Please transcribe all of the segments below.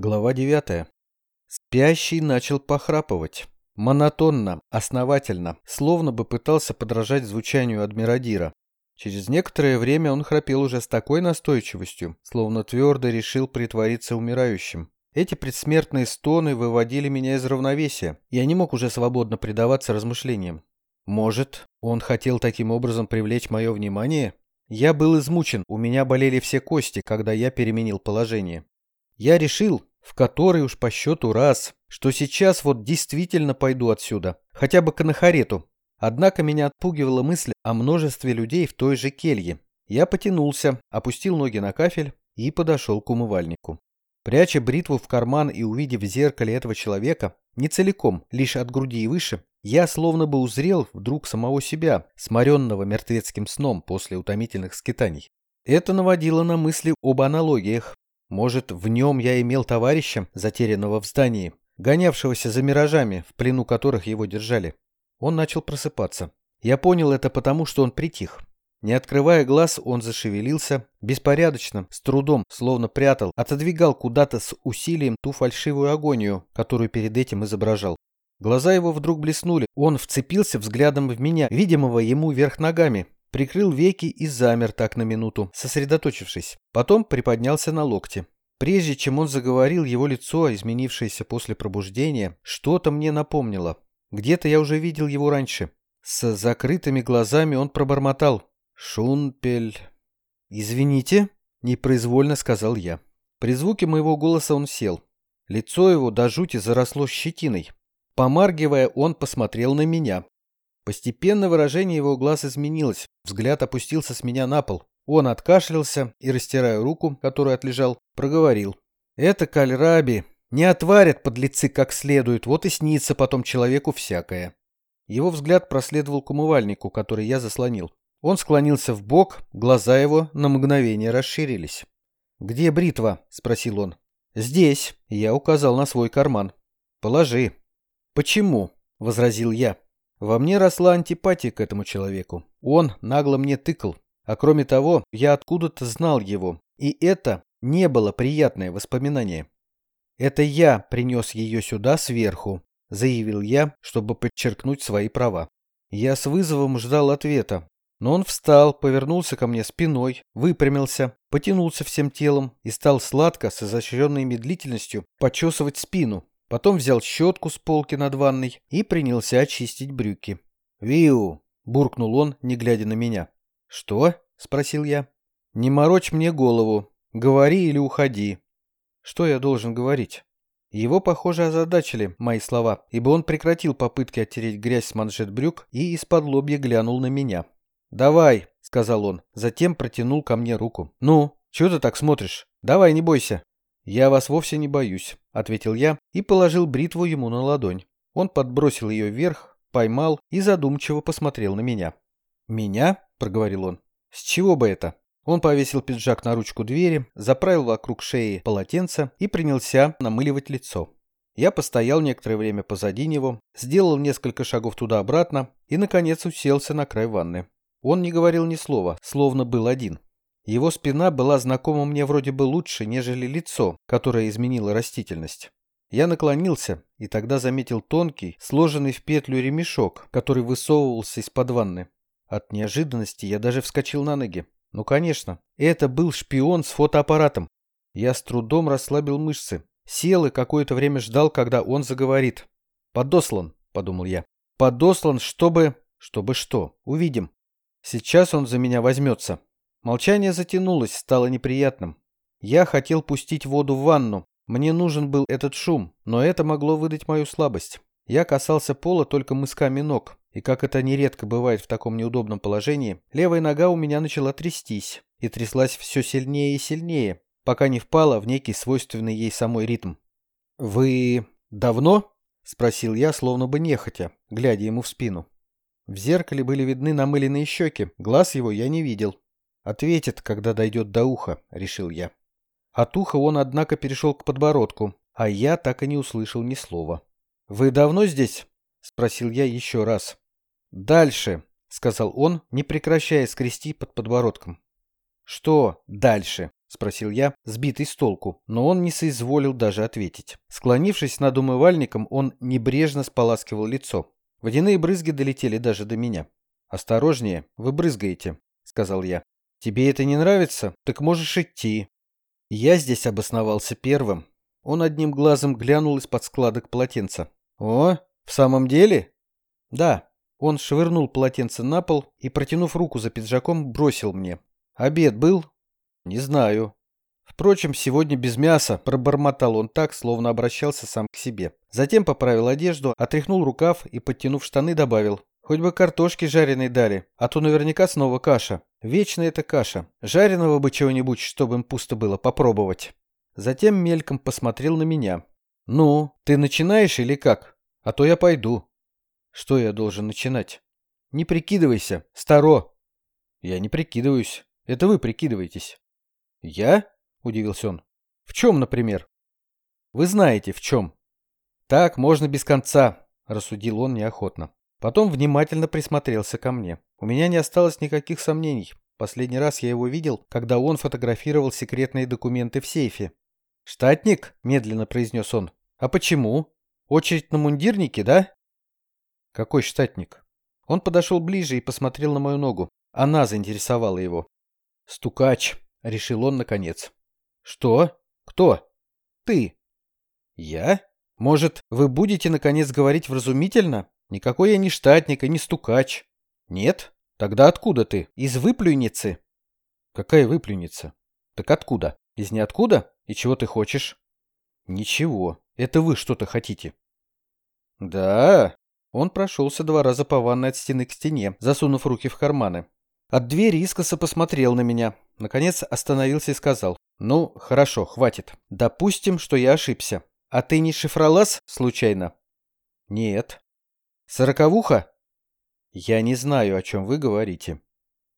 Глава 9. Спящий начал похрапывать. Монотонно, основательно, словно бы пытался подражать звучанию Адмиродира. Через некоторое время он храпел уже с такой настойчивостью, словно твердо решил притвориться умирающим. Эти предсмертные стоны выводили меня из равновесия, я не мог уже свободно предаваться размышлениям. Может, он хотел таким образом привлечь мое внимание? Я был измучен, у меня болели все кости, когда я переменил положение. Я решил, в который уж по счету раз, что сейчас вот действительно пойду отсюда, хотя бы к Анахарету. Однако меня отпугивала мысль о множестве людей в той же келье. Я потянулся, опустил ноги на кафель и подошел к умывальнику. Пряча бритву в карман и увидев в зеркале этого человека, не целиком, лишь от груди и выше, я словно бы узрел вдруг самого себя, сморенного мертвецким сном после утомительных скитаний. Это наводило на мысли об аналогиях, может, в нем я имел товарища, затерянного в здании, гонявшегося за миражами, в плену которых его держали. Он начал просыпаться. Я понял это потому, что он притих. Не открывая глаз, он зашевелился, беспорядочно, с трудом, словно прятал, отодвигал куда-то с усилием ту фальшивую агонию, которую перед этим изображал. Глаза его вдруг блеснули, он вцепился взглядом в меня, видимого ему вверх ногами, Прикрыл веки и замер так на минуту, сосредоточившись. Потом приподнялся на локте. Прежде чем он заговорил, его лицо, изменившееся после пробуждения, что-то мне напомнило. Где-то я уже видел его раньше. С закрытыми глазами он пробормотал. «Шунпель...» «Извините», — непроизвольно сказал я. При звуке моего голоса он сел. Лицо его до жути заросло щетиной. Помаргивая, он посмотрел на меня. Постепенно выражение его глаз изменилось, взгляд опустился с меня на пол. Он откашлялся и, растирая руку, которую отлежал, проговорил. «Это кальраби. Не отварят подлецы как следует, вот и снится потом человеку всякое». Его взгляд проследовал к умывальнику, который я заслонил. Он склонился в бок, глаза его на мгновение расширились. «Где бритва?» – спросил он. «Здесь», – я указал на свой карман. «Положи». «Почему?» – возразил я. Во мне росла антипатия к этому человеку. Он нагло мне тыкал. А кроме того, я откуда-то знал его. И это не было приятное воспоминание. «Это я принес ее сюда сверху», — заявил я, чтобы подчеркнуть свои права. Я с вызовом ждал ответа, но он встал, повернулся ко мне спиной, выпрямился, потянулся всем телом и стал сладко, с изощренной медлительностью, почесывать спину, Потом взял щетку с полки над ванной и принялся очистить брюки. «Виу!» – буркнул он, не глядя на меня. «Что?» – спросил я. «Не морочь мне голову. Говори или уходи». «Что я должен говорить?» Его, похоже, озадачили мои слова, ибо он прекратил попытки оттереть грязь с манжет брюк и из-под лобья глянул на меня. «Давай», — сказал он, затем протянул ко мне руку. «Ну, чего ты так смотришь? Давай, не бойся». «Я вас вовсе не боюсь», — ответил я и положил бритву ему на ладонь. Он подбросил ее вверх, поймал и задумчиво посмотрел на меня. «Меня?» — проговорил он. «С чего бы это?» Он повесил пиджак на ручку двери, заправил вокруг шеи полотенце и принялся намыливать лицо. Я постоял некоторое время позади него, сделал несколько шагов туда-обратно и, наконец, уселся на край ванны. Он не говорил ни слова, словно был один. Его спина была знакома мне вроде бы лучше, нежели лицо, которое изменило растительность. Я наклонился и тогда заметил тонкий, сложенный в петлю ремешок, который высовывался из-под ванны. От неожиданности я даже вскочил на ноги. Ну, конечно, это был шпион с фотоаппаратом. Я с трудом расслабил мышцы. Сел и какое-то время ждал, когда он заговорит. «Подослан», — подумал я. «Подослан, чтобы...» «Чтобы что? Увидим. Сейчас он за меня возьмется. Молчание затянулось, стало неприятным. Я хотел пустить воду в ванну. Мне нужен был этот шум, но это могло выдать мою слабость. Я касался пола только мысками ног, и как это нередко бывает в таком неудобном положении, левая нога у меня начала трястись, и тряслась все сильнее и сильнее, пока не впала в некий свойственный ей самой ритм. «Вы давно?» — спросил я, словно бы нехотя, глядя ему в спину. В зеркале были видны намыленные щеки, глаз его я не видел. Ответит, когда дойдет до уха, решил я. От уха он, однако, перешел к подбородку, а я так и не услышал ни слова. «Вы давно здесь?» — спросил я еще раз. «Дальше», — сказал он, не прекращая скрести под подбородком. «Что дальше?» — спросил я, сбитый с толку, но он не соизволил даже ответить. Склонившись над умывальником, он небрежно споласкивал лицо. Водяные брызги долетели даже до меня. «Осторожнее, вы брызгаете», — сказал я. «Тебе это не нравится? Так можешь идти». Я здесь обосновался первым. Он одним глазом глянул из-под складок полотенца. «О, в самом деле?» «Да». Он швырнул полотенце на пол и, протянув руку за пиджаком, бросил мне. «Обед был?» «Не знаю». Впрочем, сегодня без мяса, пробормотал он так, словно обращался сам к себе. Затем поправил одежду, отряхнул рукав и, подтянув штаны, добавил. Хоть бы картошки жареной дали, а то наверняка снова каша. Вечно это каша. Жареного бы чего-нибудь, чтобы им пусто было, попробовать. Затем мельком посмотрел на меня. «Ну, ты начинаешь или как? А то я пойду». «Что я должен начинать?» «Не прикидывайся, старо». «Я не прикидываюсь. Это вы прикидываетесь». «Я?» – удивился он. «В чем, например?» «Вы знаете, в чем». «Так можно без конца», – рассудил он неохотно. Потом внимательно присмотрелся ко мне. У меня не осталось никаких сомнений. Последний раз я его видел, когда он фотографировал секретные документы в сейфе. «Штатник?» – медленно произнес он. «А почему? Очередь на мундирнике, да?» «Какой штатник?» Он подошел ближе и посмотрел на мою ногу. Она заинтересовала его. «Стукач», — решил он наконец. «Что? Кто?» «Ты». «Я? Может, вы будете наконец говорить вразумительно? Никакой я не штатник и не стукач». «Нет? Тогда откуда ты? Из выплюницы?» «Какая выплюница?» «Так откуда? Из ниоткуда? И чего ты хочешь?» «Ничего. Это вы что-то хотите». «Да?» Он прошелся два раза по ванной от стены к стене, засунув руки в карманы. От двери искоса посмотрел на меня. Наконец остановился и сказал. «Ну, хорошо, хватит. Допустим, что я ошибся. А ты не шифролаз, случайно?» «Нет». «Сороковуха?» «Я не знаю, о чем вы говорите».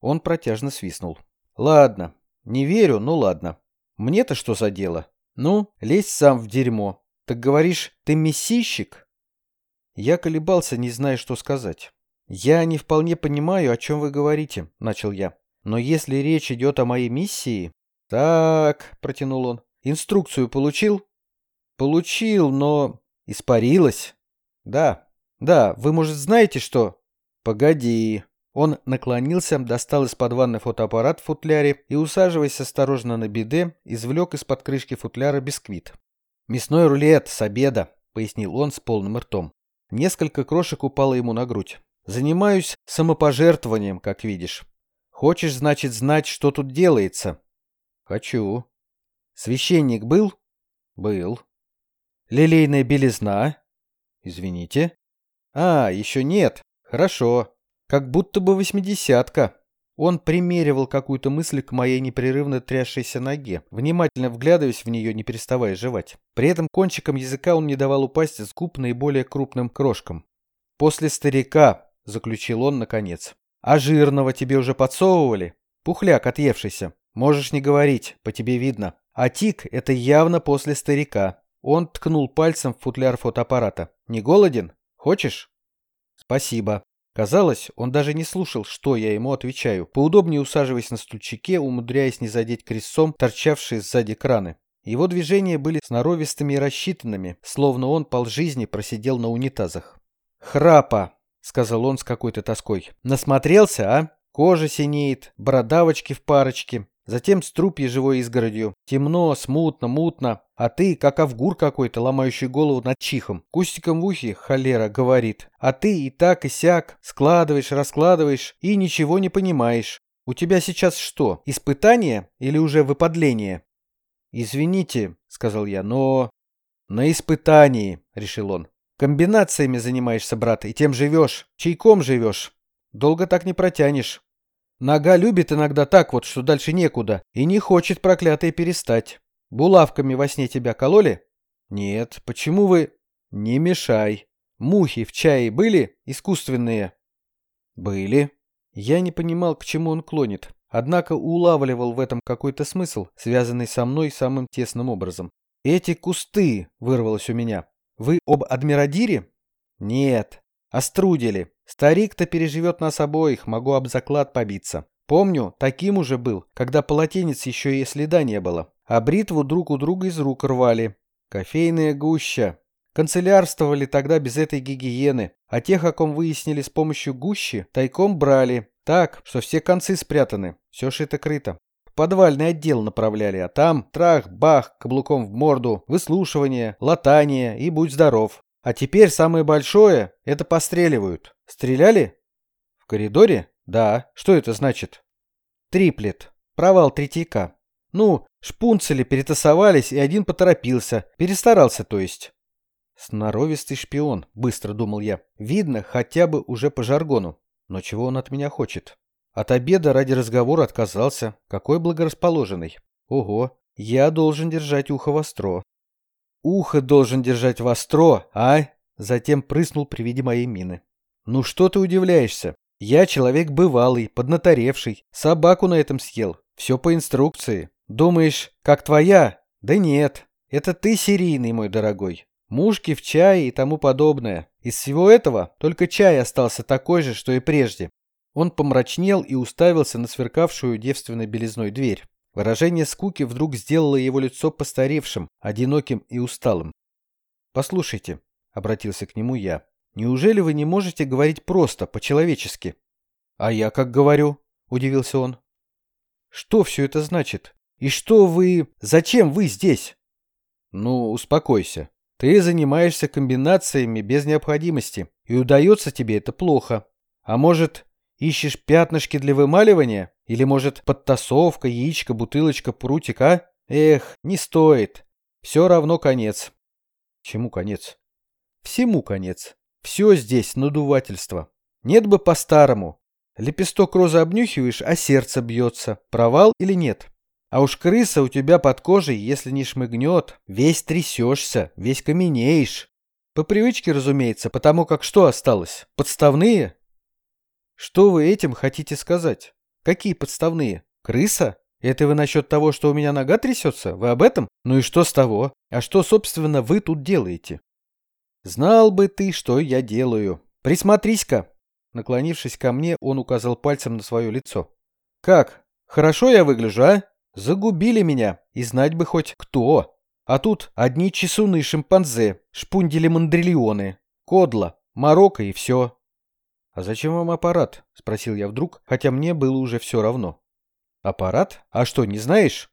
Он протяжно свистнул. «Ладно. Не верю, ну ладно. Мне-то что за дело? Ну, лезь сам в дерьмо. Так говоришь, ты мессийщик?» Я колебался, не зная, что сказать. «Я не вполне понимаю, о чем вы говорите», — начал я. «Но если речь идет о моей миссии...» «Так», — протянул он. «Инструкцию получил?» «Получил, но...» «Испарилась?» «Да. Да, вы, может, знаете, что...» «Погоди». Он наклонился, достал из-под ванны фотоаппарат в футляре и, усаживаясь осторожно на биде, извлек из-под крышки футляра бисквит. «Мясной рулет с обеда», — пояснил он с полным ртом. Несколько крошек упало ему на грудь. Занимаюсь самопожертвованием, как видишь. Хочешь, значит, знать, что тут делается? Хочу. Священник был? Был. Лилейная белизна? Извините. А, еще нет. Хорошо. Как будто бы восьмидесятка. Он примеривал какую-то мысль к моей непрерывно трясшейся ноге, внимательно вглядываясь в нее, не переставая жевать. При этом кончиком языка он не давал упасть с губ наиболее крупным крошкам. «После старика», заключил он наконец. «А жирного тебе уже подсовывали? Пухляк отъевшийся. Можешь не говорить, по тебе видно. А тик — это явно после старика». Он ткнул пальцем в футляр фотоаппарата. «Не голоден? Хочешь?» «Спасибо». Казалось, он даже не слушал, что я ему отвечаю, поудобнее усаживаясь на стульчике, умудряясь не задеть крестцом торчавшие сзади краны. Его движения были сноровистыми и рассчитанными, словно он полжизни просидел на унитазах. «Храпа!» сказал он с какой-то тоской. Насмотрелся, а? Кожа синеет, бородавочки в парочке. Затем струпье живой изгородью. Темно, смутно, мутно. А ты, как авгур какой-то, ломающий голову над чихом. Кустиком в ухе, холера, говорит. А ты и так, и сяк. Складываешь, раскладываешь и ничего не понимаешь. У тебя сейчас что, испытание или уже выпадление? Извините, сказал я, но... На испытании, решил он. Комбинациями занимаешься, брат, и тем живешь. Чайком живешь. Долго так не протянешь. Нога любит иногда так вот, что дальше некуда, и не хочет проклятая перестать. Булавками во сне тебя кололи? Нет. Почему вы... Не мешай. Мухи в чае были искусственные? Были. Я не понимал, к чему он клонит, однако улавливал в этом какой-то смысл, связанный со мной самым тесным образом. «Эти кусты!» — вырвалось у меня. Вы об Адмирадире? Нет. О Струделе. Старик-то переживет нас обоих, могу об заклад побиться. Помню, таким уже был, когда полотенец еще и следа не было. А бритву друг у друга из рук рвали. Кофейная гуща. Канцелярствовали тогда без этой гигиены, а тех, о ком выяснили с помощью гущи, тайком брали. Так, что все концы спрятаны, все шито-крыто. В подвальный отдел направляли, а там трах-бах, каблуком в морду, выслушивание, латание и будь здоров. А теперь самое большое — это постреливают. Стреляли? В коридоре? Да. Что это значит? Триплет. Провал третьяка. Ну, шпунцели перетасовались, и один поторопился. Перестарался, то есть. Сноровистый шпион, быстро думал я. Видно, хотя бы уже по жаргону. Но чего он от меня хочет? От обеда ради разговора отказался. Какой благорасположенный. Ого, я должен держать ухо востро. Ухо должен держать востро, а? Затем прыснул при виде моей мины. Ну что ты удивляешься? Я человек бывалый, поднаторевший. Собаку на этом съел. Все по инструкции. Думаешь, как твоя? Да нет. Это ты серийный, мой дорогой. Мушки в чае и тому подобное. Из всего этого только чай остался такой же, что и прежде. Он помрачнел и уставился на сверкавшую девственной белизной дверь. Выражение скуки вдруг сделало его лицо постаревшим, одиноким и усталым. «Послушайте», — обратился к нему я, — «неужели вы не можете говорить просто, по-человечески?» «А я как говорю?» — удивился он. «Что все это значит? И что вы... Зачем вы здесь?» «Ну, успокойся. Ты занимаешься комбинациями без необходимости, и удается тебе это плохо. А может, ищешь пятнышки для вымаливания?» Или, может, подтасовка, яичко, бутылочка, прутик, а? Эх, не стоит. Все равно конец. Чему конец? Всему конец. Все здесь надувательство. Нет бы по-старому. Лепесток розы обнюхиваешь, а сердце бьется. Провал или нет? А уж крыса у тебя под кожей, если не шмыгнет, весь трясешься, весь каменеешь. По привычке, разумеется, потому как что осталось? Подставные? Что вы этим хотите сказать? Какие подставные? Крыса? Это вы насчет того, что у меня нога трясется? Вы об этом? Ну и что с того? А что, собственно, вы тут делаете? Знал бы ты, что я делаю. Присмотрись-ка. Наклонившись ко мне, он указал пальцем на свое лицо. Как? Хорошо я выгляжу, а? Загубили меня. И знать бы хоть кто. А тут одни чесуны шимпанзе, шпундели-мандриллионы, кодла, Марокко и все. «А зачем вам аппарат?» — спросил я вдруг, хотя мне было уже все равно. «Аппарат? А что, не знаешь?»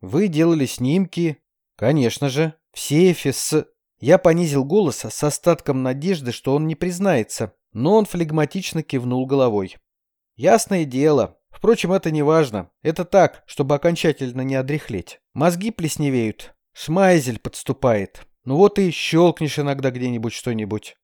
«Вы делали снимки?» «Конечно же. В сейфе с...» Я понизил голос с остатком надежды, что он не признается, но он флегматично кивнул головой. «Ясное дело. Впрочем, это не важно. Это так, чтобы окончательно не одряхлеть. Мозги плесневеют. Шмайзель подступает. Ну вот и щелкнешь иногда где-нибудь что-нибудь.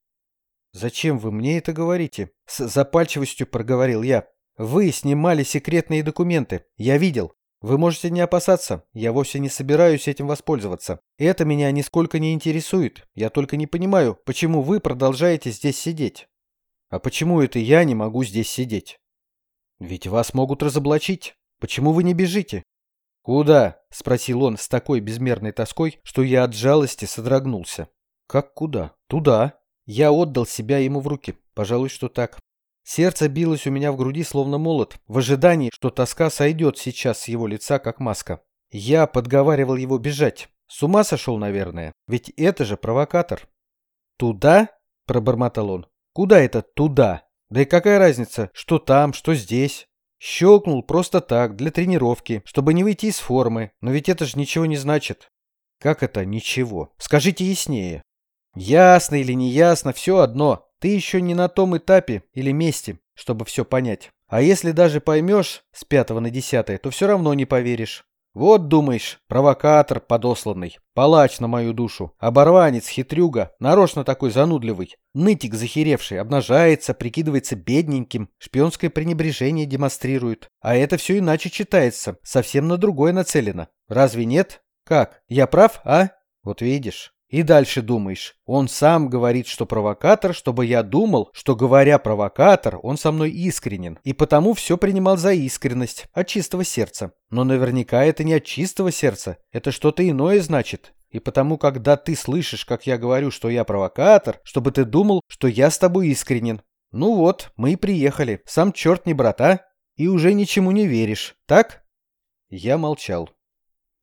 «Зачем вы мне это говорите?» — с запальчивостью проговорил я. «Вы снимали секретные документы. Я видел. Вы можете не опасаться. Я вовсе не собираюсь этим воспользоваться. Это меня нисколько не интересует. Я только не понимаю, почему вы продолжаете здесь сидеть». «А почему это я не могу здесь сидеть?» «Ведь вас могут разоблачить. Почему вы не бежите?» «Куда?» — спросил он с такой безмерной тоской, что я от жалости содрогнулся. «Как куда?» «Туда», я отдал себя ему в руки, пожалуй, что так. Сердце билось у меня в груди словно молот, в ожидании, что тоска сойдет сейчас с его лица, как маска. Я подговаривал его бежать. С ума сошел, наверное, ведь это же провокатор. «Туда?» – пробормотал он. «Куда это туда? Да и какая разница, что там, что здесь?» Щелкнул просто так, для тренировки, чтобы не выйти из формы, но ведь это же ничего не значит. Как это ничего? Скажите яснее. Ясно или не ясно, все одно. Ты еще не на том этапе или месте, чтобы все понять. А если даже поймешь с пятого на десятое, то все равно не поверишь. Вот, думаешь, провокатор подосланный, палач на мою душу, оборванец, хитрюга, нарочно такой занудливый, нытик захеревший, обнажается, прикидывается бедненьким, шпионское пренебрежение демонстрирует. А это все иначе читается, совсем на другое нацелено. Разве нет? Как, я прав, а? Вот видишь. И дальше думаешь, он сам говорит, что провокатор, чтобы я думал, что говоря провокатор, он со мной искренен, и потому все принимал за искренность, от чистого сердца. Но наверняка это не от чистого сердца, это что-то иное значит. И потому, когда ты слышишь, как я говорю, что я провокатор, чтобы ты думал, что я с тобой искренен. Ну вот, мы и приехали. Сам черт не брат, а? и уже ничему не веришь, так? Я молчал.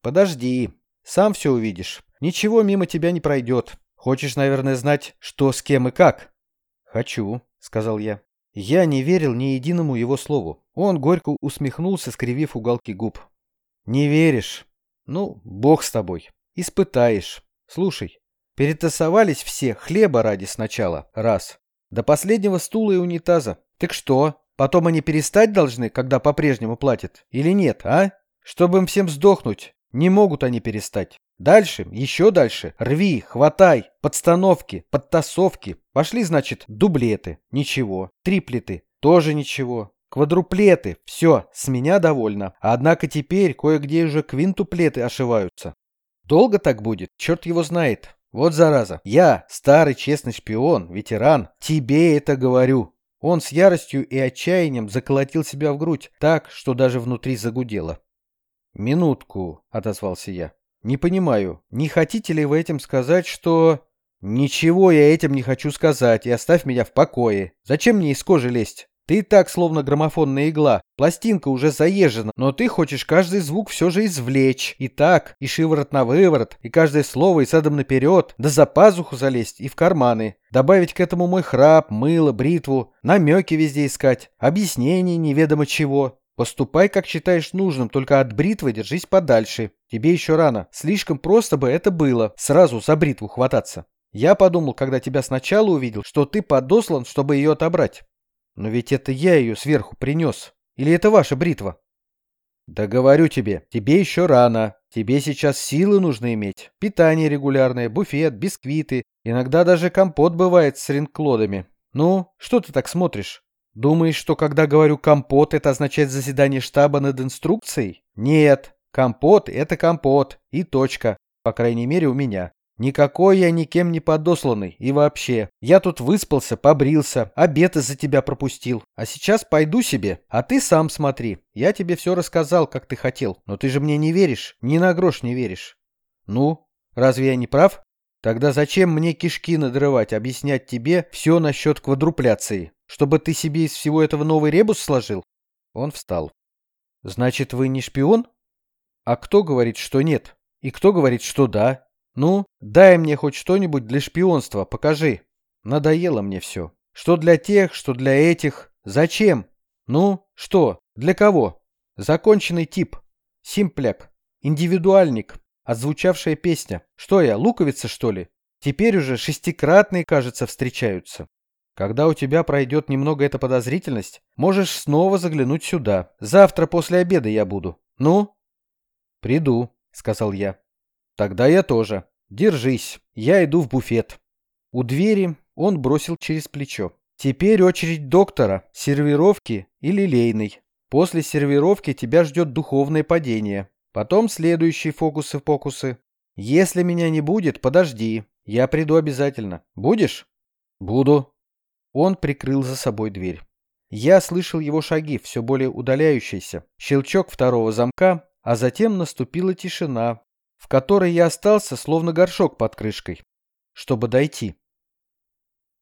Подожди, сам все увидишь. Ничего мимо тебя не пройдет. Хочешь, наверное, знать, что с кем и как? Хочу, сказал я. Я не верил ни единому его слову. Он горько усмехнулся, скривив уголки губ. Не веришь? Ну, бог с тобой. Испытаешь. Слушай, перетасовались все хлеба ради сначала, раз. До последнего стула и унитаза. Так что, потом они перестать должны, когда по-прежнему платят? Или нет, а? Чтобы им всем сдохнуть, не могут они перестать. Дальше, еще дальше. Рви, хватай, подстановки, подтасовки. Пошли, значит, дублеты. Ничего. Триплеты. Тоже ничего. Квадруплеты. Все, с меня довольно. Однако теперь кое-где уже квинтуплеты ошиваются. Долго так будет? Черт его знает. Вот зараза. Я, старый честный шпион, ветеран, тебе это говорю. Он с яростью и отчаянием заколотил себя в грудь так, что даже внутри загудело. «Минутку», — отозвался я. «Не понимаю, не хотите ли вы этим сказать, что...» «Ничего я этим не хочу сказать, и оставь меня в покое. Зачем мне из кожи лезть? Ты так, словно граммофонная игла. Пластинка уже заезжена, но ты хочешь каждый звук все же извлечь. И так, и шиворот на выворот, и каждое слово и садом наперед, да за пазуху залезть и в карманы. Добавить к этому мой храп, мыло, бритву, намеки везде искать, объяснений неведомо чего. Поступай, как считаешь нужным, только от бритвы держись подальше. Тебе еще рано. Слишком просто бы это было, сразу за бритву хвататься. Я подумал, когда тебя сначала увидел, что ты подослан, чтобы ее отобрать. Но ведь это я ее сверху принес. Или это ваша бритва? Да говорю тебе, тебе еще рано. Тебе сейчас силы нужно иметь. Питание регулярное, буфет, бисквиты. Иногда даже компот бывает с ринклодами. Ну, что ты так смотришь? Думаешь, что когда говорю «компот» это означает заседание штаба над инструкцией? Нет, компот — это компот, и точка. По крайней мере, у меня. Никакой я никем не подосланный, и вообще. Я тут выспался, побрился, обед из-за тебя пропустил. А сейчас пойду себе, а ты сам смотри. Я тебе все рассказал, как ты хотел, но ты же мне не веришь, ни на грош не веришь. Ну, разве я не прав? Тогда зачем мне кишки надрывать, объяснять тебе все насчет квадрупляции? Чтобы ты себе из всего этого новый ребус сложил? Он встал. Значит, вы не шпион? А кто говорит, что нет? И кто говорит, что да? Ну, дай мне хоть что-нибудь для шпионства, покажи. Надоело мне все. Что для тех, что для этих. Зачем? Ну, что? Для кого? Законченный тип. Симпляк. Индивидуальник. Отзвучавшая песня. Что я, луковица, что ли? Теперь уже шестикратные, кажется, встречаются. Когда у тебя пройдет немного эта подозрительность, можешь снова заглянуть сюда. Завтра после обеда я буду. Ну? Приду, сказал я. Тогда я тоже. Держись, я иду в буфет. У двери он бросил через плечо. Теперь очередь доктора, сервировки и лилейной. После сервировки тебя ждет духовное падение. Потом следующие фокусы-фокусы. Если меня не будет, подожди. Я приду обязательно. Будешь? Буду. Он прикрыл за собой дверь. Я слышал его шаги, все более удаляющиеся, щелчок второго замка, а затем наступила тишина, в которой я остался, словно горшок под крышкой. Чтобы дойти.